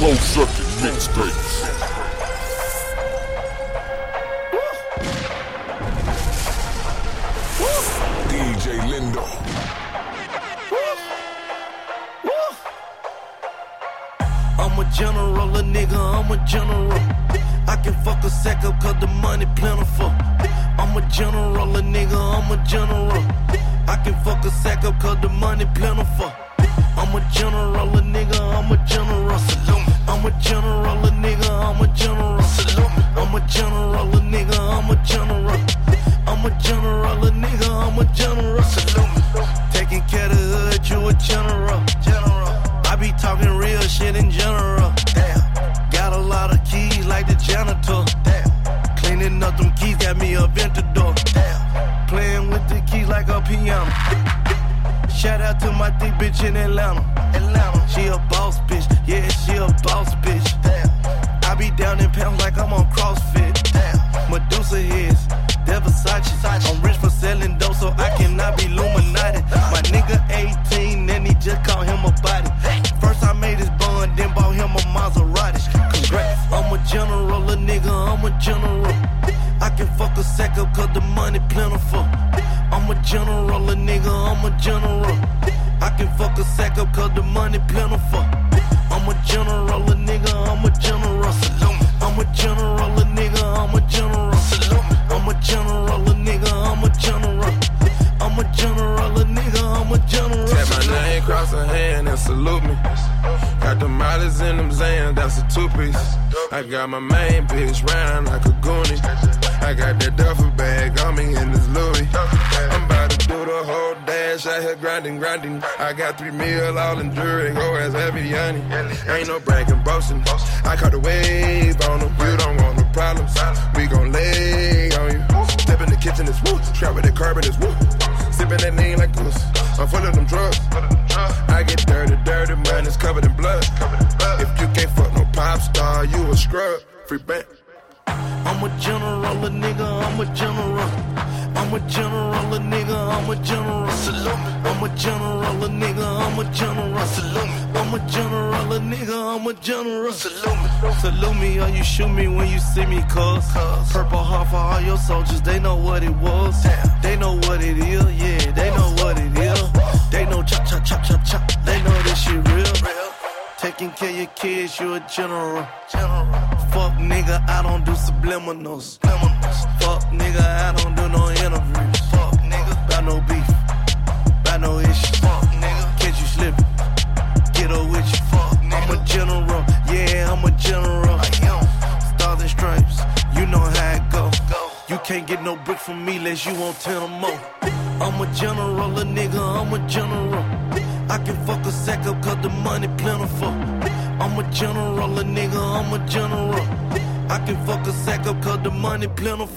Closed circuit mixtapes. DJ Lindo. I'm a general, a nigga, I'm a general. I can fuck a sack up cause the money plentiful. I'm a general, a nigga, I'm a general. I can fuck a sack up cause the money plentiful. I'm a general, a nigga, I'm a general. I'm a general, a nigga, I'm a general. I'm a general, a nigga, I'm a general. I'm a general, a nigga, I'm a general. Taking care of the hood, you a general. I be talking real shit in general. Damn. Got a lot of keys like the janitor. Damn. Cleaning up them keys got me a Ventador. Damn. Playing with the keys like a piano. Shout out to my thick bitch in Atlanta. Atlanta. She a boss bitch. Yeah, she a boss bitch. Damn. I be down in pounds like I'm on CrossFit. Damn. Medusa heads. Versace. I'm rich for selling dope, so I cannot be Illuminati. My nigga 18, and he just called him a body. First I made his bun, then bought him a Maserati. Congrats, I'm a general, a nigga, I'm a general. I can fuck a sack up cause the money plentiful. I'm a general, a nigga, I'm a general. I can fuck a sack up cause the money plentiful. I'm a general, a nigga, I'm a general. I'm a general, a nigga, I'm a general. I'm a general, a nigga, I'm a general. I'm a general, a nigga, I'm a general. Tap my name, cross a hand and salute me. Got the mileage in them Xans, that's a two piece. I got my main bitch round like a goonie. I got that duffel bag on me in this Louis. I'm about to do the whole dash out here grinding, grinding. I got three mil all in jewelry, go as Eviani. Ain't no bragging, boasting. I caught the wave on them. You don't want no problems. We gon' lay on you. Step in the kitchen, it's woo. Strap with the carbon, it's woo. Sipping that name like this. I'm full of them drugs. I get dirty, dirty, man, it's covered in blood. If you can't fuck no pop star, you a scrub. Free bank. I'm a general, a nigga, I'm a general. I'm a general, a nigga, I'm a general. I'm a general, a nigga, I'm a general. I'm a general, a nigga, I'm a general. Salute me or you shoot me when you see me, cuz. Purple heart for all your soldiers, they know what it was. They know what it is, yeah, they know what it is. They know chop, chop, chop, chop, chop, they know this shit real. Taking care of your kids, you a general. Fuck nigga, I don't do subliminals. Fuck nigga, I don't do no interviews. Fuck nigga, got no beef, got no issue. Fuck nigga, catch you slipping, get up with you. Fuck nigga, I'm a general, yeah, I'm a general. I am. Stars and stripes, you know how it go. go. You can't get no brick from me unless you want ten or more. I'm a general, a nigga, I'm a general. I can fuck a sack up cause the money plentiful. I'm a general, a nigga, I'm a general. I can fuck a sack up cause the money plentiful.